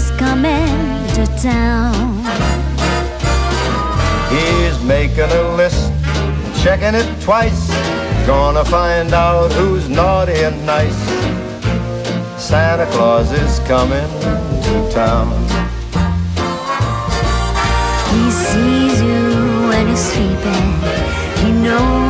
Is coming to town. He's making a list, checking it twice. Gonna find out who's naughty and nice. Santa Claus is coming to town. He sees you when you're sleeping. He knows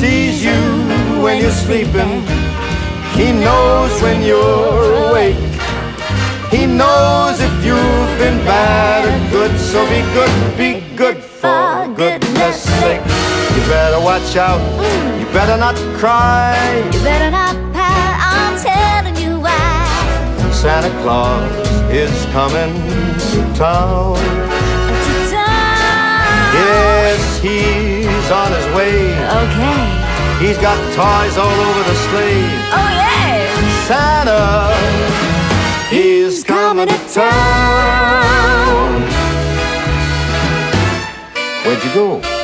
Sees you when you're sleeping. He knows when you're awake. He knows if you've been bad or good. So be good, be good for goodness sake. You better watch out. You better not cry. You better not pout. I'm telling you why. Santa Claus is coming to town. To town. Yes, he's on his way. Okay. He's got toys all over the sleigh. Oh yeah. Santa is coming to town. Where'd you go?